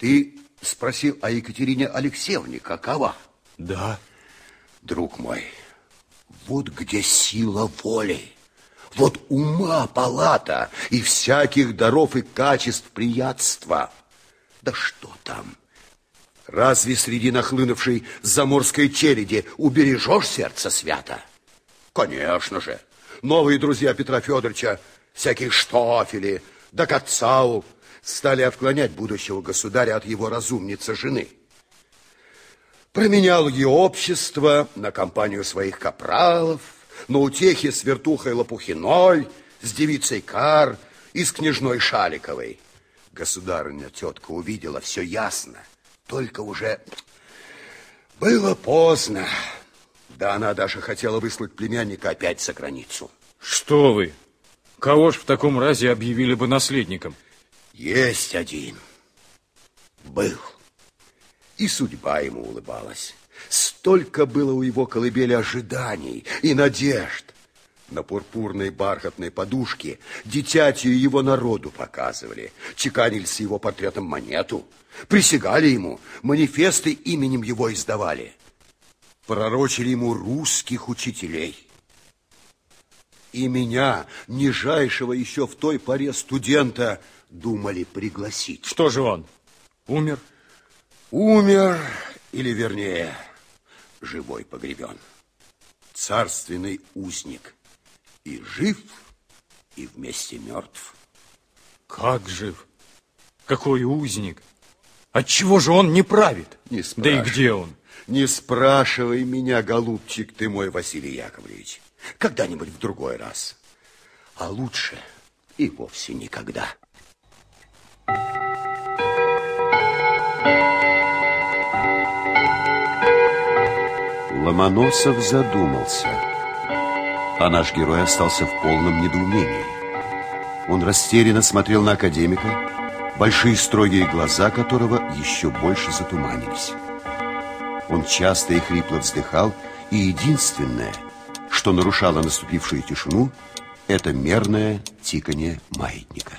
Ты спросил о Екатерине Алексеевне, какова? Да. Друг мой, вот где сила воли. Вот ума палата и всяких даров и качеств приятства. Да что там? Разве среди нахлынувшей заморской череди убережешь сердце свято? Конечно же. Новые друзья Петра Федоровича, всякие штофели, да Кацау, стали отклонять будущего государя от его разумницы жены. Променял ее общество на компанию своих капралов, на утехи с вертухой Лопухиной, с девицей Кар и с княжной Шаликовой. Государыня тетка увидела все ясно, только уже было поздно. Да она даже хотела выслать племянника опять за границу. Что вы? Кого ж в таком разе объявили бы наследником? Есть один. Был. И судьба ему улыбалась. Столько было у его колыбели ожиданий и надежд. На пурпурной бархатной подушке дитятию его народу показывали, чеканили с его портретом монету, присягали ему, манифесты именем его издавали, пророчили ему русских учителей. И меня, нижайшего еще в той поре студента, думали пригласить. Что же он? Умер? Умер, или вернее, живой погребен. Царственный узник. И жив, и вместе мертв. Как жив? Какой узник? Отчего же он не правит? Не да и где он? Не спрашивай меня, голубчик ты мой, Василий Яковлевич. Когда-нибудь в другой раз. А лучше и вовсе никогда. Ломоносов задумался, а наш герой остался в полном недоумении. Он растерянно смотрел на академика, большие строгие глаза которого еще больше затуманились. Он часто и хрипло вздыхал, и единственное, что нарушало наступившую тишину, это мерное тиканье маятника.